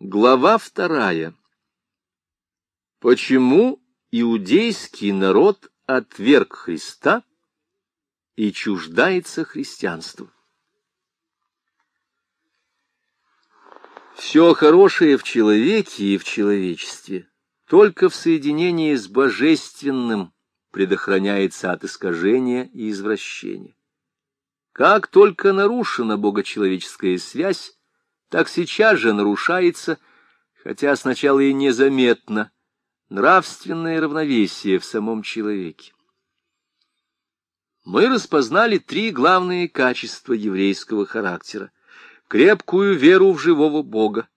Глава вторая. Почему иудейский народ отверг Христа и чуждается христианству? Все хорошее в человеке и в человечестве только в соединении с божественным предохраняется от искажения и извращения. Как только нарушена богочеловеческая связь, так сейчас же нарушается, хотя сначала и незаметно, нравственное равновесие в самом человеке. Мы распознали три главные качества еврейского характера. Крепкую веру в живого Бога,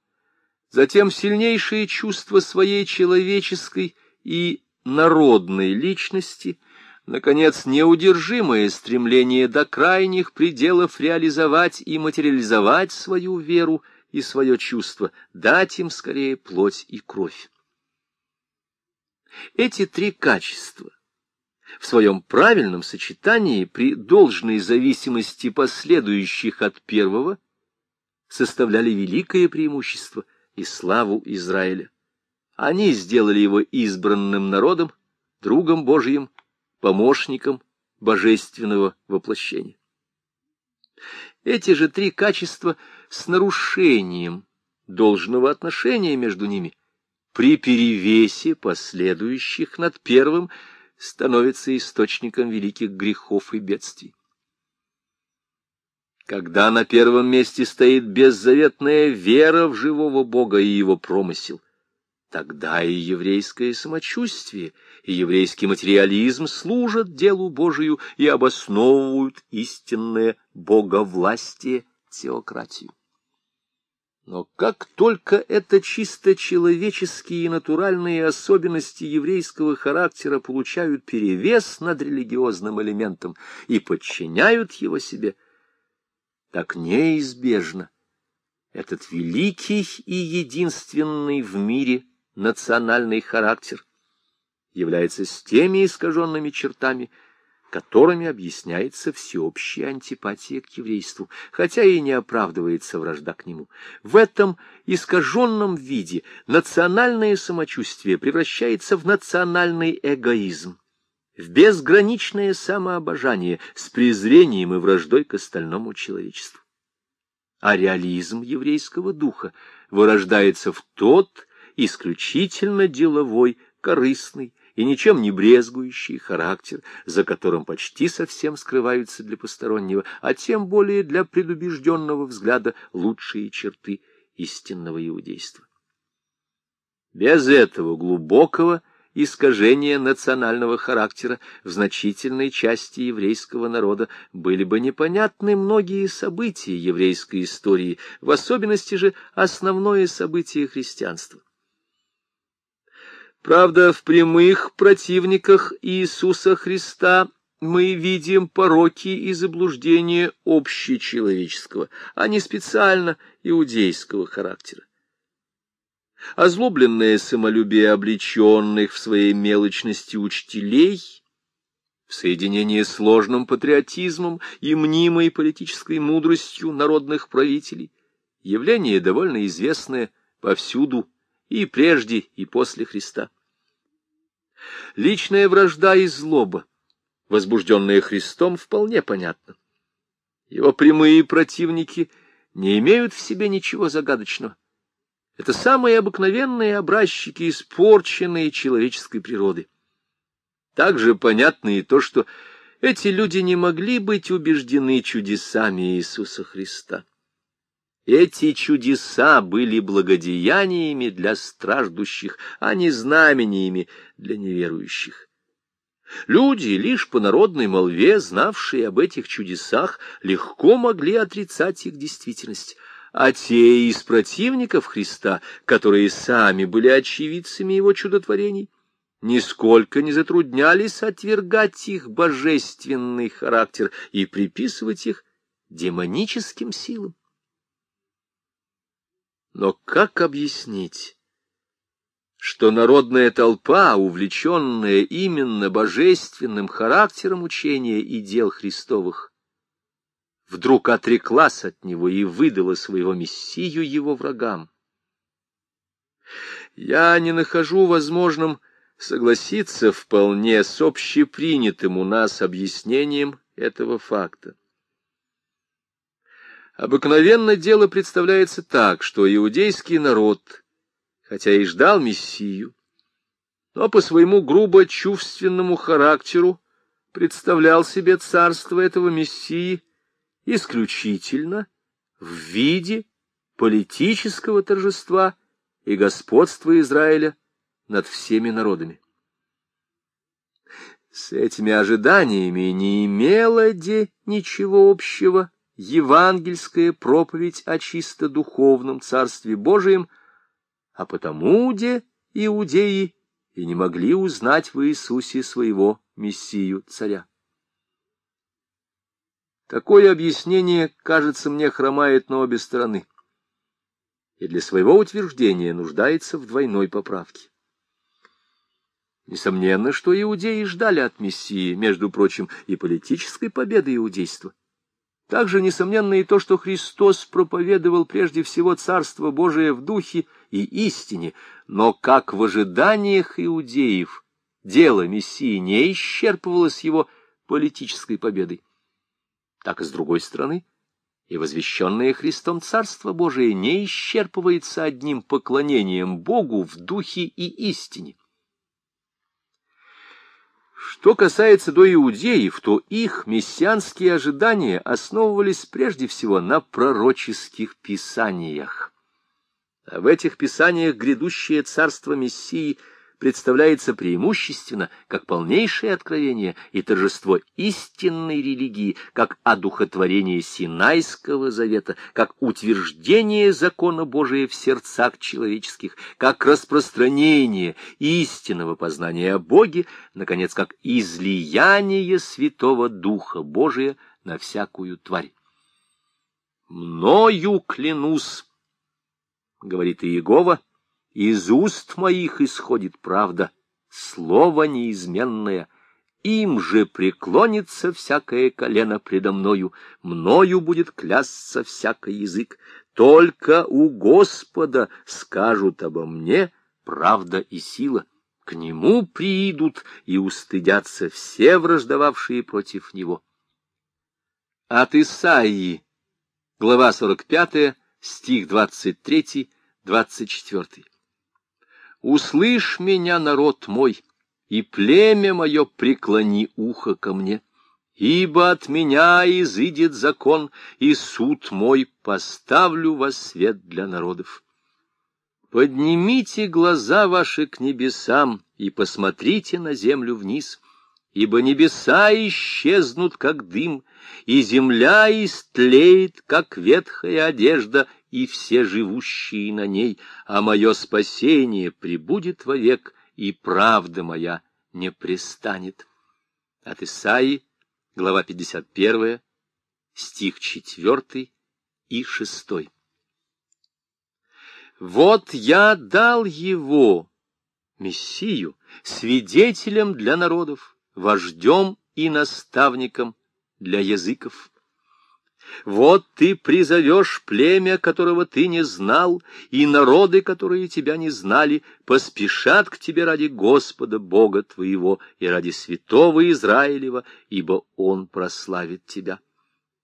затем сильнейшее чувство своей человеческой и народной личности, наконец, неудержимое стремление до крайних пределов реализовать и материализовать свою веру и свое чувство, дать им скорее плоть и кровь. Эти три качества в своем правильном сочетании при должной зависимости последующих от первого составляли великое преимущество и славу Израиля. Они сделали его избранным народом, другом Божьим, помощником божественного воплощения. Эти же три качества с нарушением должного отношения между ними при перевесе последующих над первым становится источником великих грехов и бедствий. Когда на первом месте стоит беззаветная вера в живого Бога и его промысел, тогда и еврейское самочувствие, и еврейский материализм служат делу Божию и обосновывают истинное боговластие теократию. Но как только это чисто человеческие и натуральные особенности еврейского характера получают перевес над религиозным элементом и подчиняют его себе, так неизбежно этот великий и единственный в мире национальный характер является с теми искаженными чертами, которыми объясняется всеобщая антипатия к еврейству, хотя и не оправдывается вражда к нему. В этом искаженном виде национальное самочувствие превращается в национальный эгоизм, в безграничное самообожание с презрением и враждой к остальному человечеству. А реализм еврейского духа вырождается в тот исключительно деловой, корыстный, и ничем не брезгующий характер, за которым почти совсем скрываются для постороннего, а тем более для предубежденного взгляда лучшие черты истинного иудейства. Без этого глубокого искажения национального характера в значительной части еврейского народа были бы непонятны многие события еврейской истории, в особенности же основное событие христианства. Правда, в прямых противниках Иисуса Христа мы видим пороки и заблуждения общечеловеческого, а не специально иудейского характера. Озлобленное самолюбие облеченных в своей мелочности учителей в соединении с сложным патриотизмом и мнимой политической мудростью народных правителей, явление довольно известное повсюду и прежде, и после Христа. Личная вражда и злоба, возбужденная Христом, вполне понятна. Его прямые противники не имеют в себе ничего загадочного. Это самые обыкновенные образчики испорченной человеческой природы. Также понятно и то, что эти люди не могли быть убеждены чудесами Иисуса Христа. Эти чудеса были благодеяниями для страждущих, а не знамениями для неверующих. Люди, лишь по народной молве, знавшие об этих чудесах, легко могли отрицать их действительность, а те из противников Христа, которые сами были очевидцами его чудотворений, нисколько не затруднялись отвергать их божественный характер и приписывать их демоническим силам. Но как объяснить, что народная толпа, увлеченная именно божественным характером учения и дел Христовых, вдруг отреклась от него и выдала своего мессию его врагам? Я не нахожу возможным согласиться вполне с общепринятым у нас объяснением этого факта. Обыкновенно дело представляется так, что иудейский народ, хотя и ждал Мессию, но по своему грубо чувственному характеру представлял себе царство этого Мессии исключительно в виде политического торжества и господства Израиля над всеми народами. С этими ожиданиями не имела де ничего общего евангельская проповедь о чисто духовном Царстве Божием, а потому де иудеи и не могли узнать в Иисусе своего Мессию-царя. Такое объяснение, кажется мне, хромает на обе стороны, и для своего утверждения нуждается в двойной поправке. Несомненно, что иудеи ждали от Мессии, между прочим, и политической победы иудейства. Также несомненно и то, что Христос проповедовал прежде всего Царство Божие в духе и истине, но как в ожиданиях иудеев дело Мессии не исчерпывалось его политической победой, так и с другой стороны, и возвещенное Христом Царство Божие не исчерпывается одним поклонением Богу в духе и истине. Что касается до иудеев, то их мессианские ожидания основывались прежде всего на пророческих писаниях. А в этих писаниях грядущее царство Мессии – представляется преимущественно как полнейшее откровение и торжество истинной религии, как одухотворение Синайского завета, как утверждение закона Божия в сердцах человеческих, как распространение истинного познания о Боге, наконец, как излияние Святого Духа Божия на всякую тварь. «Мною клянусь», — говорит Иегова, — из уст моих исходит правда, слово неизменное. Им же преклонится всякое колено предо мною, мною будет клясться всякий язык. Только у Господа скажут обо мне правда и сила. К нему приидут и устыдятся все враждовавшие против него. От Исаии, глава 45, стих 23, 24. Услышь меня, народ мой, и племя мое преклони ухо ко мне, ибо от меня изыдет закон, и суд мой поставлю во свет для народов. Поднимите глаза ваши к небесам и посмотрите на землю вниз, ибо небеса исчезнут, как дым, и земля истлеет, как ветхая одежда, и все живущие на ней, а мое спасение прибудет вовек, и правда моя не пристанет. От Исаии, глава 51, стих 4 и 6. Вот я дал его, Мессию, свидетелем для народов, вождем и наставником для языков. Вот ты призовешь племя, которого ты не знал, и народы, которые тебя не знали, поспешат к тебе ради Господа Бога твоего и ради святого Израилева, ибо Он прославит тебя.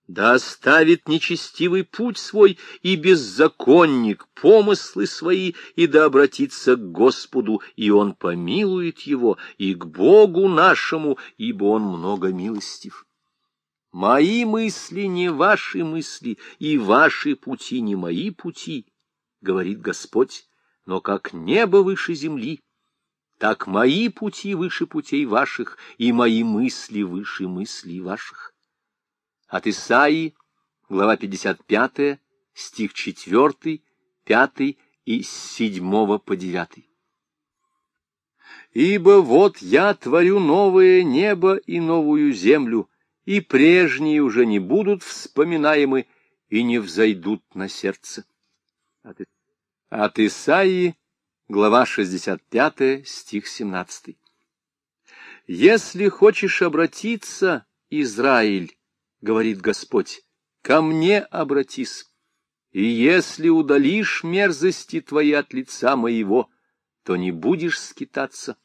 Да оставит нечестивый путь свой и беззаконник помыслы свои, и да обратится к Господу, и Он помилует его, и к Богу нашему, ибо Он много милостив. Мои мысли не ваши мысли, и ваши пути не мои пути, говорит Господь, но как небо выше земли, так мои пути выше путей ваших, и мои мысли выше мыслей ваших. От Исаии, глава 55, стих 4, 5 и с 7 по 9. «Ибо вот я творю новое небо и новую землю, и прежние уже не будут вспоминаемы и не взойдут на сердце. От Исаии, глава 65, стих 17. «Если хочешь обратиться, Израиль, — говорит Господь, — ко мне обратись, И если удалишь мерзости твои от лица моего, то не будешь скитаться,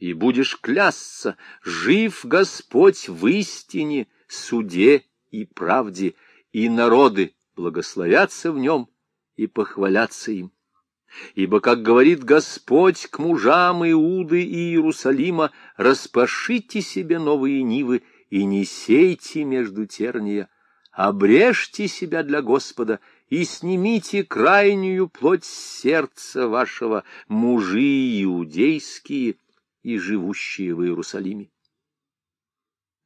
и будешь клясться, жив Господь в истине, суде и правде, и народы благословятся в нем и похвалятся им. Ибо, как говорит Господь к мужам Иуды и Иерусалима, распашите себе новые нивы и не сейте между терния, обрежьте себя для Господа и снимите крайнюю плоть сердца вашего, мужи иудейские и живущие в Иерусалиме.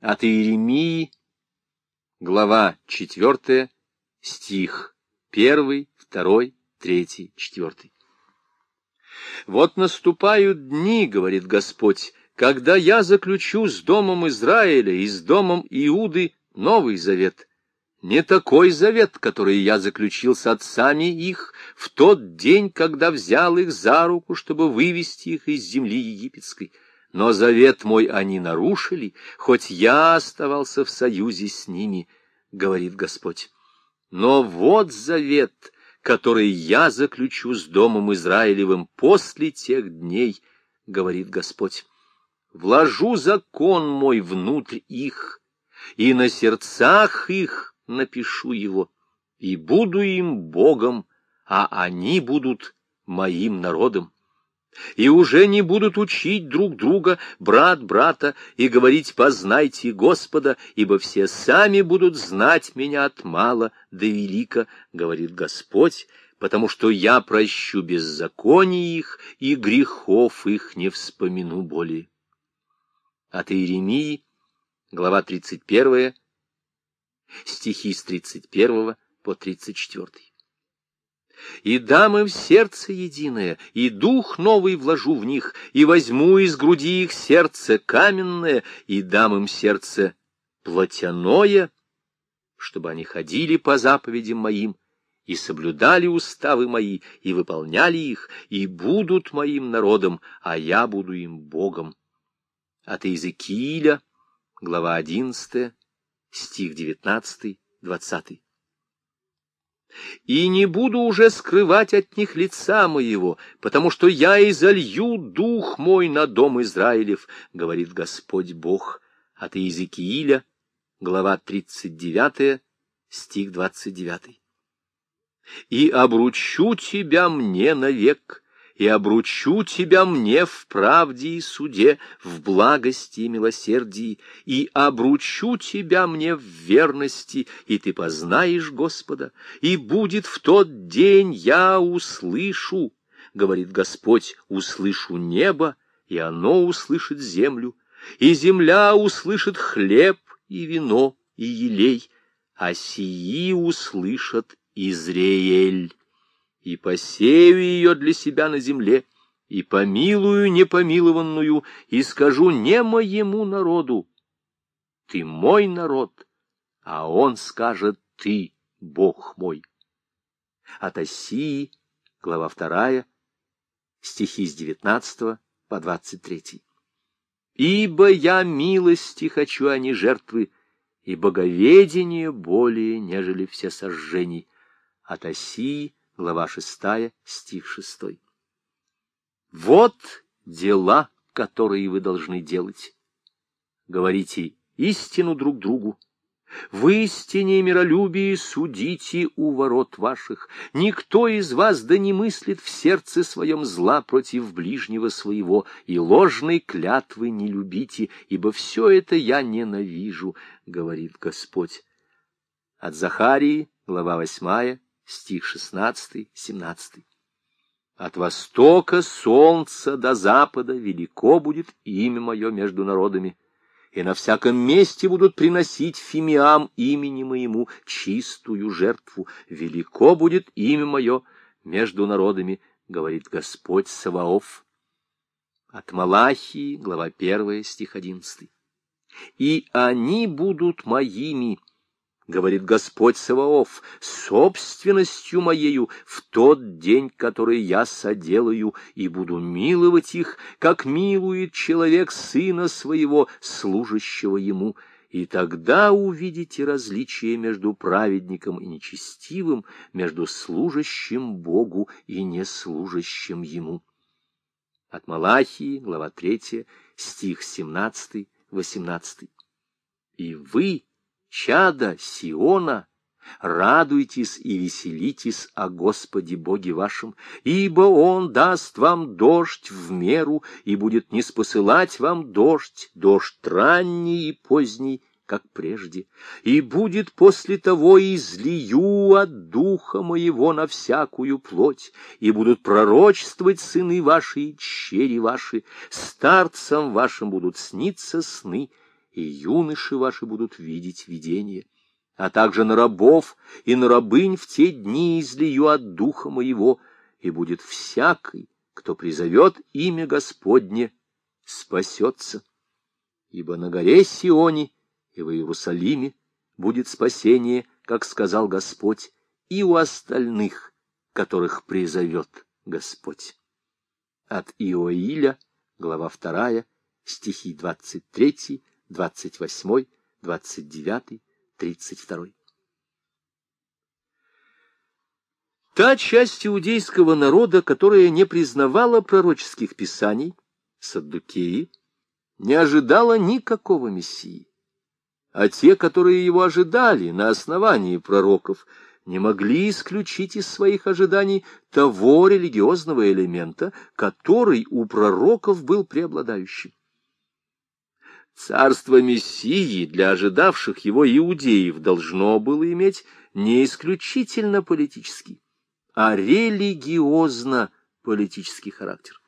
От Иеремии, глава четвертая, стих первый, второй, третий, четвертый. Вот наступают дни, говорит Господь, когда я заключу с домом Израиля и с домом Иуды новый завет. Не такой завет, который я заключил с отцами их в тот день, когда взял их за руку, чтобы вывести их из земли египетской. Но завет мой они нарушили, хоть я оставался в союзе с ними, говорит Господь. Но вот завет, который я заключу с домом Израилевым после тех дней, говорит Господь. Вложу закон мой внутрь их, и на сердцах их напишу его, и буду им Богом, а они будут моим народом и уже не будут учить друг друга, брат брата, и говорить «познайте Господа», ибо все сами будут знать меня от мала до велика, говорит Господь, потому что я прощу беззаконий их, и грехов их не вспомину более. От Иеремии, глава 31, стихи с 31 по 34 и дам им сердце единое, и дух новый вложу в них, и возьму из груди их сердце каменное, и дам им сердце плотяное, чтобы они ходили по заповедям моим, и соблюдали уставы мои, и выполняли их, и будут моим народом, а я буду им Богом. От Иезекииля, глава 11, стих 19, 20 и не буду уже скрывать от них лица моего, потому что я изолью дух мой на дом Израилев, говорит Господь Бог. От Иезекииля, глава 39, стих 29. И обручу тебя мне навек, и обручу тебя мне в правде и суде, в благости и милосердии, и обручу тебя мне в верности, и ты познаешь Господа, и будет в тот день я услышу, говорит Господь, услышу небо, и оно услышит землю, и земля услышит хлеб и вино и елей, а сии услышат Израиль и посею ее для себя на земле, и помилую непомилованную, и скажу не моему народу, ты мой народ, а он скажет, ты Бог мой. От Осии, глава вторая, стихи с девятнадцатого по двадцать третий. Ибо я милости хочу, а не жертвы, и боговедение более, нежели все сожжений. От Осии, глава шестая, стих шестой. Вот дела, которые вы должны делать. Говорите истину друг другу. В истине и миролюбии судите у ворот ваших. Никто из вас да не мыслит в сердце своем зла против ближнего своего, и ложной клятвы не любите, ибо все это я ненавижу, говорит Господь. От Захарии, глава восьмая, стих 16-17. От востока солнца до запада велико будет имя мое между народами, и на всяком месте будут приносить фимиам имени моему чистую жертву. Велико будет имя мое между народами, говорит Господь Саваоф. От Малахии, глава 1, стих 11. И они будут моими, — говорит Господь Саваоф, — собственностью моею в тот день, который я соделаю, и буду миловать их, как милует человек сына своего, служащего ему, и тогда увидите различие между праведником и нечестивым, между служащим Богу и неслужащим Ему. От Малахии, глава 3, стих 17-18. «И вы, чада Сиона, радуйтесь и веселитесь о Господе Боге вашем, ибо Он даст вам дождь в меру и будет не спосылать вам дождь, дождь ранний и поздний, как прежде, и будет после того излию от духа моего на всякую плоть, и будут пророчествовать сыны ваши и чери ваши, старцам вашим будут сниться сны, и юноши ваши будут видеть видения. А также на рабов и на рабынь в те дни излию от духа моего, и будет всякий, кто призовет имя Господне, спасется. Ибо на горе Сионе и в Иерусалиме будет спасение, как сказал Господь, и у остальных, которых призовет Господь. От Иоиля, глава 2, стихи 23, 28, 29, 32. Та часть иудейского народа, которая не признавала пророческих писаний, саддукеи, не ожидала никакого мессии а те, которые его ожидали на основании пророков, не могли исключить из своих ожиданий того религиозного элемента, который у пророков был преобладающим. Царство Мессии для ожидавших его иудеев должно было иметь не исключительно политический, а религиозно-политический характер.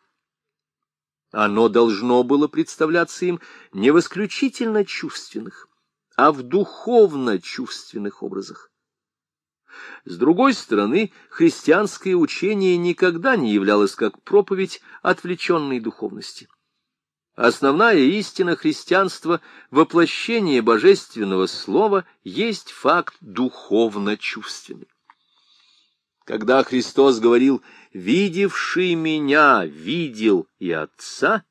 Оно должно было представляться им не в исключительно чувственных, а в духовно-чувственных образах. С другой стороны, христианское учение никогда не являлось как проповедь отвлеченной духовности. Основная истина христианства, воплощение божественного слова, есть факт духовно-чувственный. Когда Христос говорил «видевший меня видел и Отца»,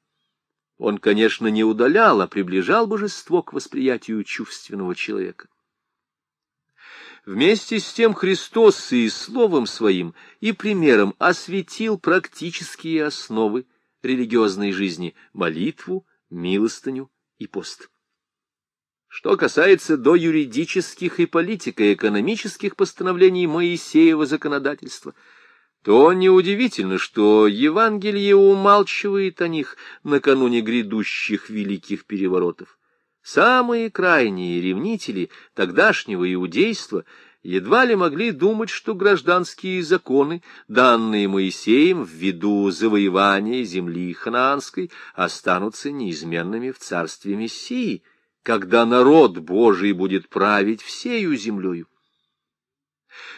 он, конечно, не удалял, а приближал божество к восприятию чувственного человека. Вместе с тем Христос и словом своим, и примером осветил практические основы религиозной жизни — молитву, милостыню и пост. Что касается до юридических и политико-экономических постановлений Моисеева законодательства — то неудивительно, что Евангелие умалчивает о них накануне грядущих великих переворотов. Самые крайние ревнители тогдашнего иудейства едва ли могли думать, что гражданские законы, данные Моисеем в виду завоевания земли ханаанской, останутся неизменными в царстве Мессии, когда народ Божий будет править всею землею.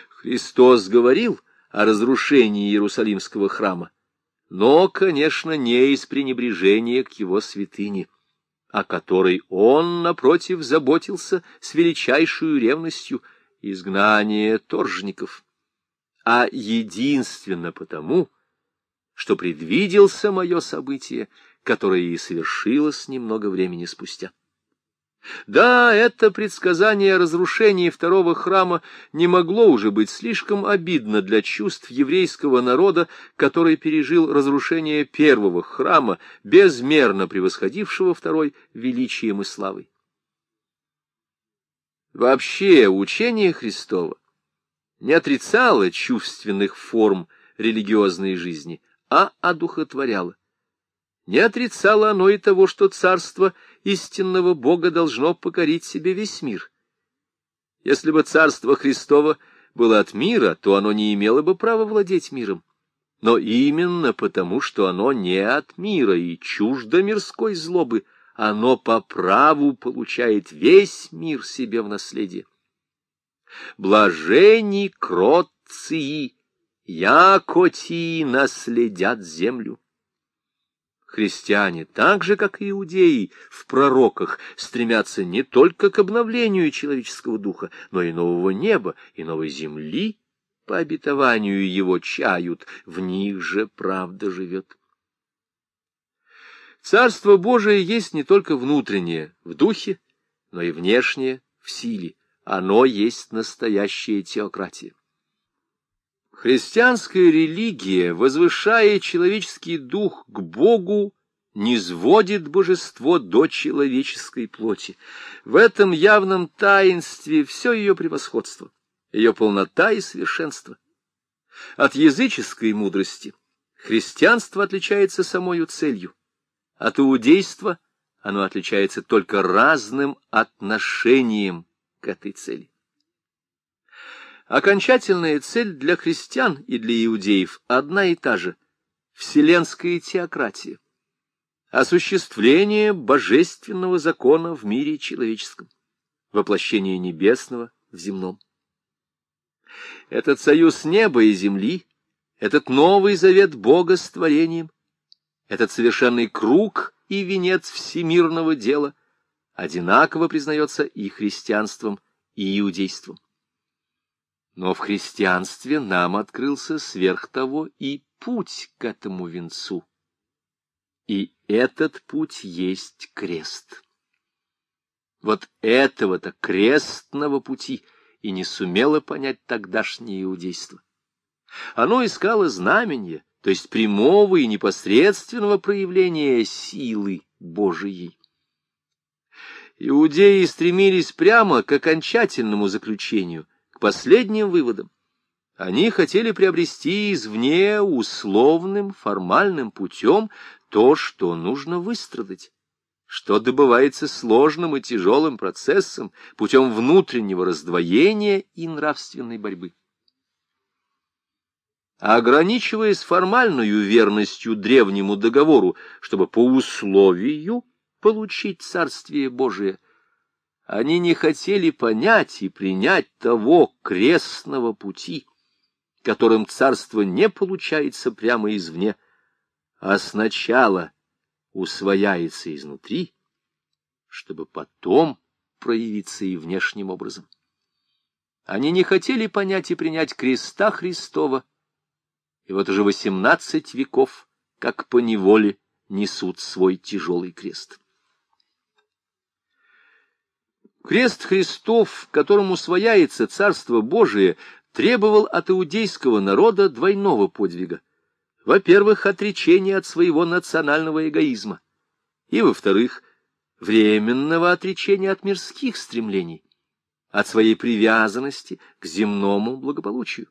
Христос говорил — о разрушении Иерусалимского храма, но, конечно, не из пренебрежения к его святыне, о которой он, напротив, заботился с величайшей ревностью изгнание торжников, а единственно потому, что предвидел самое событие, которое и совершилось немного времени спустя. Да, это предсказание о разрушении второго храма не могло уже быть слишком обидно для чувств еврейского народа, который пережил разрушение первого храма, безмерно превосходившего второй величием и славой. Вообще, учение Христова не отрицало чувственных форм религиозной жизни, а одухотворяло. Не отрицало оно и того, что царство истинного Бога должно покорить себе весь мир. Если бы царство Христово было от мира, то оно не имело бы права владеть миром. Но именно потому, что оно не от мира и чуждо мирской злобы, оно по праву получает весь мир себе в наследие. Блажени кротции, якоти наследят землю. Христиане, так же, как и иудеи, в пророках стремятся не только к обновлению человеческого духа, но и нового неба, и новой земли, по обетованию его чают, в них же правда живет. Царство Божие есть не только внутреннее, в духе, но и внешнее в силе. Оно есть настоящая теократия. Христианская религия, возвышая человеческий дух к Богу, не сводит божество до человеческой плоти. В этом явном таинстве все ее превосходство, ее полнота и совершенство. От языческой мудрости христианство отличается самою целью, от иудейства оно отличается только разным отношением к этой цели. Окончательная цель для христиан и для иудеев одна и та же — вселенская теократия, осуществление божественного закона в мире человеческом, воплощение небесного в земном. Этот союз неба и земли, этот новый завет Бога с творением, этот совершенный круг и венец всемирного дела одинаково признается и христианством, и иудейством. Но в христианстве нам открылся сверх того и путь к этому венцу. И этот путь есть крест. Вот этого-то крестного пути и не сумело понять тогдашнее иудейство. Оно искало знамения, то есть прямого и непосредственного проявления силы Божией. Иудеи стремились прямо к окончательному заключению — к последним выводам. Они хотели приобрести извне условным, формальным путем то, что нужно выстрадать, что добывается сложным и тяжелым процессом, путем внутреннего раздвоения и нравственной борьбы. Ограничиваясь формальную верностью древнему договору, чтобы по условию получить Царствие Божие – они не хотели понять и принять того крестного пути, которым царство не получается прямо извне, а сначала усвояется изнутри, чтобы потом проявиться и внешним образом. Они не хотели понять и принять креста Христова, и вот уже восемнадцать веков, как по неволе, несут свой тяжелый крест. Крест Христов, которому свояется Царство Божие, требовал от иудейского народа двойного подвига. Во-первых, отречения от своего национального эгоизма, и, во-вторых, временного отречения от мирских стремлений, от своей привязанности к земному благополучию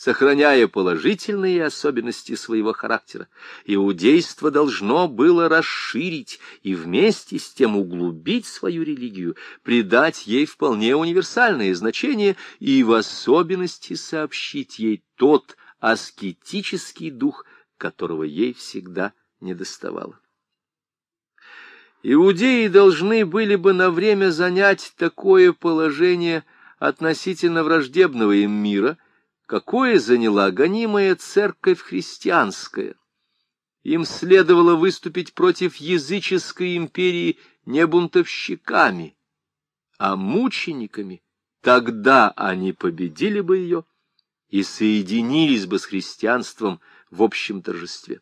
сохраняя положительные особенности своего характера. Иудейство должно было расширить и вместе с тем углубить свою религию, придать ей вполне универсальное значение и в особенности сообщить ей тот аскетический дух, которого ей всегда недоставало. Иудеи должны были бы на время занять такое положение относительно враждебного им мира — какое заняла гонимая церковь христианская. Им следовало выступить против языческой империи не бунтовщиками, а мучениками. Тогда они победили бы ее и соединились бы с христианством в общем торжестве.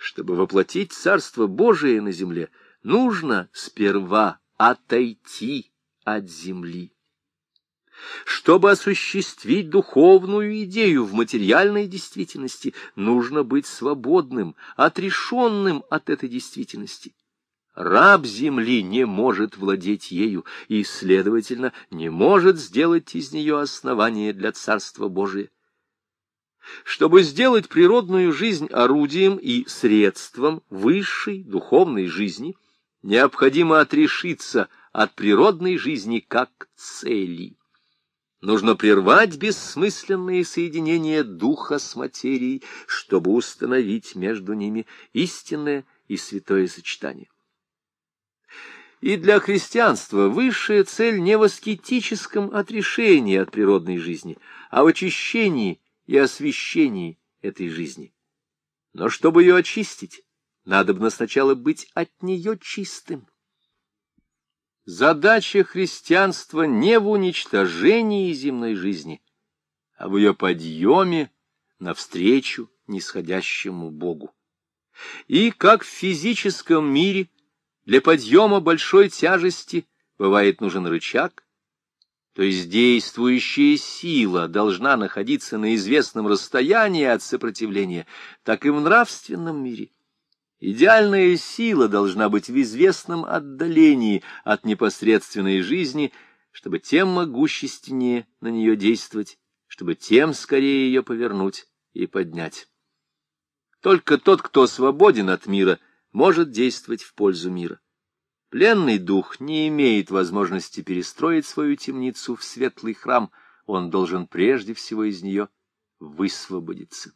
Чтобы воплотить Царство Божие на земле, нужно сперва отойти от земли. Чтобы осуществить духовную идею в материальной действительности, нужно быть свободным, отрешенным от этой действительности. Раб земли не может владеть ею и, следовательно, не может сделать из нее основание для Царства Божия. Чтобы сделать природную жизнь орудием и средством высшей духовной жизни, необходимо отрешиться от природной жизни как цели. Нужно прервать бессмысленные соединения духа с материей, чтобы установить между ними истинное и святое сочетание. И для христианства высшая цель не в аскетическом отрешении от природной жизни, а в очищении и освящении этой жизни. Но чтобы ее очистить, надо бы сначала быть от нее чистым. Задача христианства не в уничтожении земной жизни, а в ее подъеме навстречу нисходящему Богу. И как в физическом мире Для подъема большой тяжести бывает нужен рычаг, то есть действующая сила должна находиться на известном расстоянии от сопротивления, так и в нравственном мире. Идеальная сила должна быть в известном отдалении от непосредственной жизни, чтобы тем могущественнее на нее действовать, чтобы тем скорее ее повернуть и поднять. Только тот, кто свободен от мира, может действовать в пользу мира. Пленный дух не имеет возможности перестроить свою темницу в светлый храм, он должен прежде всего из нее высвободиться.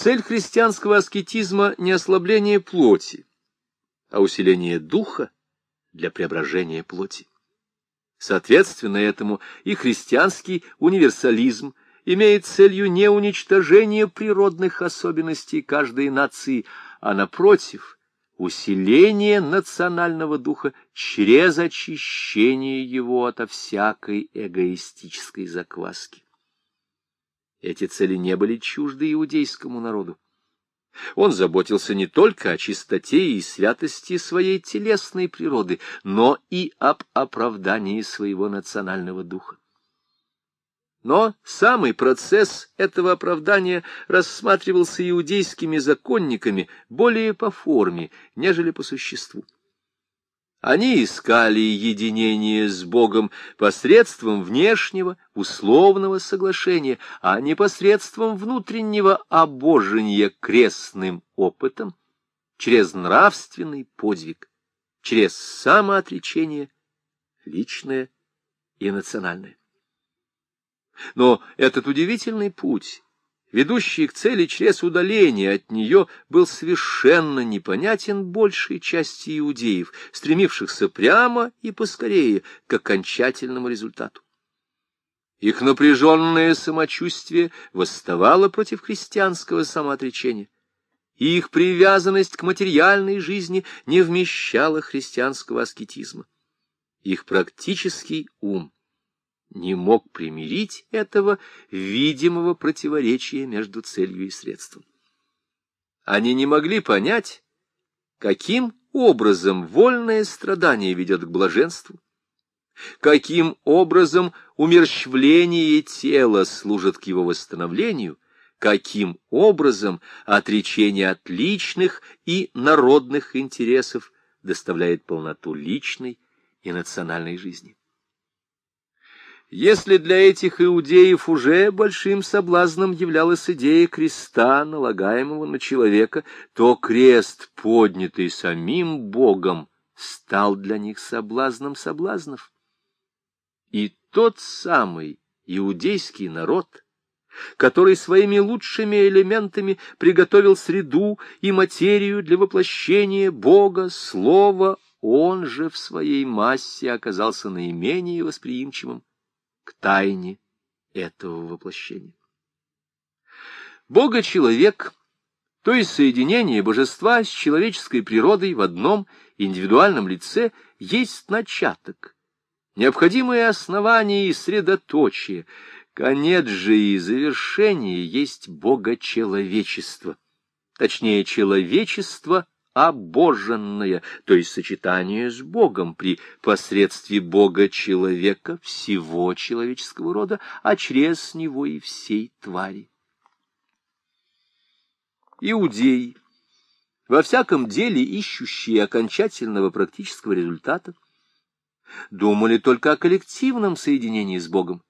Цель христианского аскетизма не ослабление плоти, а усиление духа для преображения плоти. Соответственно этому и христианский универсализм имеет целью не уничтожение природных особенностей каждой нации, а, напротив, усиление национального духа через очищение его ото всякой эгоистической закваски. Эти цели не были чужды иудейскому народу. Он заботился не только о чистоте и святости своей телесной природы, но и об оправдании своего национального духа. Но самый процесс этого оправдания рассматривался иудейскими законниками более по форме, нежели по существу. Они искали единение с Богом посредством внешнего, условного соглашения, а не посредством внутреннего обожения крестным опытом, через нравственный подвиг, через самоотречение личное и национальное. Но этот удивительный путь, ведущий к цели через удаление от нее, был совершенно непонятен большей части иудеев, стремившихся прямо и поскорее к окончательному результату. Их напряженное самочувствие восставало против христианского самоотречения, и их привязанность к материальной жизни не вмещала христианского аскетизма. Их практический ум не мог примирить этого видимого противоречия между целью и средством. Они не могли понять, каким образом вольное страдание ведет к блаженству, каким образом умерщвление тела служит к его восстановлению, каким образом отречение от личных и народных интересов доставляет полноту личной и национальной жизни. Если для этих иудеев уже большим соблазном являлась идея креста, налагаемого на человека, то крест, поднятый самим Богом, стал для них соблазном соблазнов. И тот самый иудейский народ, который своими лучшими элементами приготовил среду и материю для воплощения Бога, Слова, он же в своей массе оказался наименее восприимчивым к тайне этого воплощения. Бога-человек, то есть соединение божества с человеческой природой в одном индивидуальном лице, есть начаток, необходимое основание и средоточие, конец же и завершение есть Бога-человечество, точнее, человечество — обоженное, то есть сочетание с Богом при посредстве Бога-человека, всего человеческого рода, а через него и всей твари. Иудеи, во всяком деле ищущие окончательного практического результата, думали только о коллективном соединении с Богом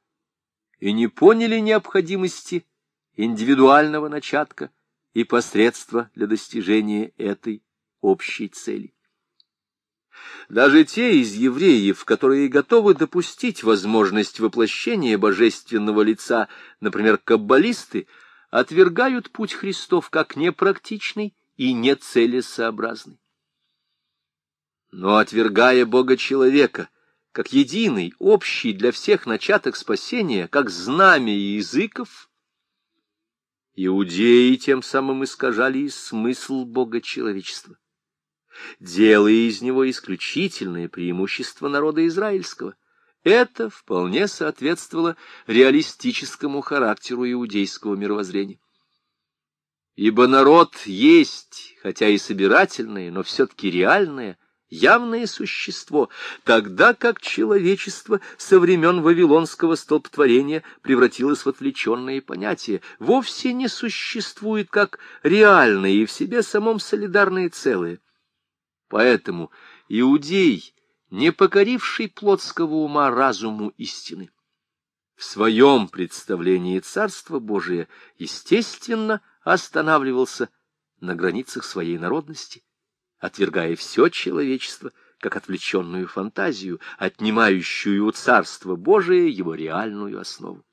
и не поняли необходимости индивидуального начатка и посредства для достижения этой общей цели. Даже те из евреев, которые готовы допустить возможность воплощения божественного лица, например, каббалисты, отвергают путь Христов как непрактичный и нецелесообразный. Но отвергая Бога человека, как единый, общий для всех начаток спасения, как знамя языков, иудеи тем самым искажали и смысл Бога человечества делая из него исключительное преимущество народа израильского. Это вполне соответствовало реалистическому характеру иудейского мировоззрения. Ибо народ есть, хотя и собирательное, но все-таки реальное, явное существо, тогда как человечество со времен Вавилонского столпотворения превратилось в отвлеченные понятия, вовсе не существует как реальное и в себе самом солидарное целое. Поэтому иудей, не покоривший плотского ума разуму истины, в своем представлении Царства Божия, естественно, останавливался на границах своей народности, отвергая все человечество как отвлеченную фантазию, отнимающую у Царства Божия его реальную основу.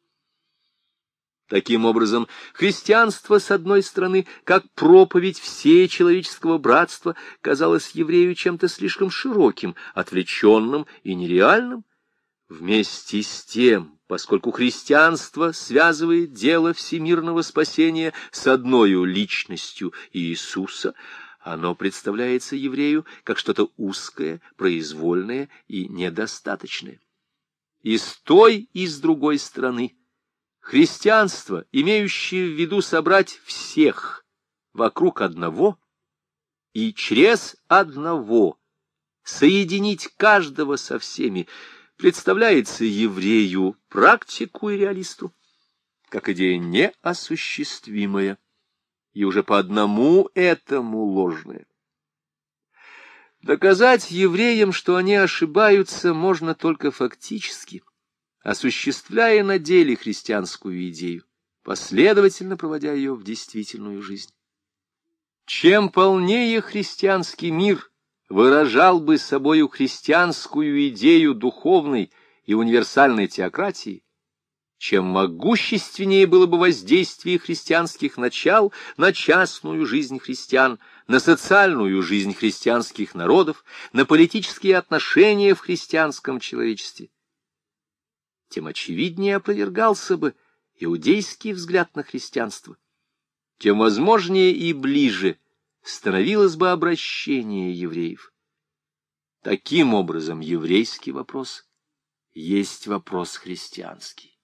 Таким образом, христианство, с одной стороны, как проповедь всей человеческого братства, казалось еврею чем-то слишком широким, отвлеченным и нереальным. Вместе с тем, поскольку христианство связывает дело всемирного спасения с одной личностью Иисуса, оно представляется еврею как что-то узкое, произвольное и недостаточное. И с той, и с другой стороны – Христианство, имеющее в виду собрать всех вокруг одного и через одного соединить каждого со всеми, представляется еврею, практику и реалисту, как идея неосуществимая и уже по одному этому ложная. Доказать евреям, что они ошибаются, можно только фактически – осуществляя на деле христианскую идею, последовательно проводя ее в действительную жизнь. Чем полнее христианский мир выражал бы собою христианскую идею духовной и универсальной теократии, чем могущественнее было бы воздействие христианских начал на частную жизнь христиан, на социальную жизнь христианских народов, на политические отношения в христианском человечестве, тем очевиднее опровергался бы иудейский взгляд на христианство, тем возможнее и ближе становилось бы обращение евреев. Таким образом, еврейский вопрос есть вопрос христианский.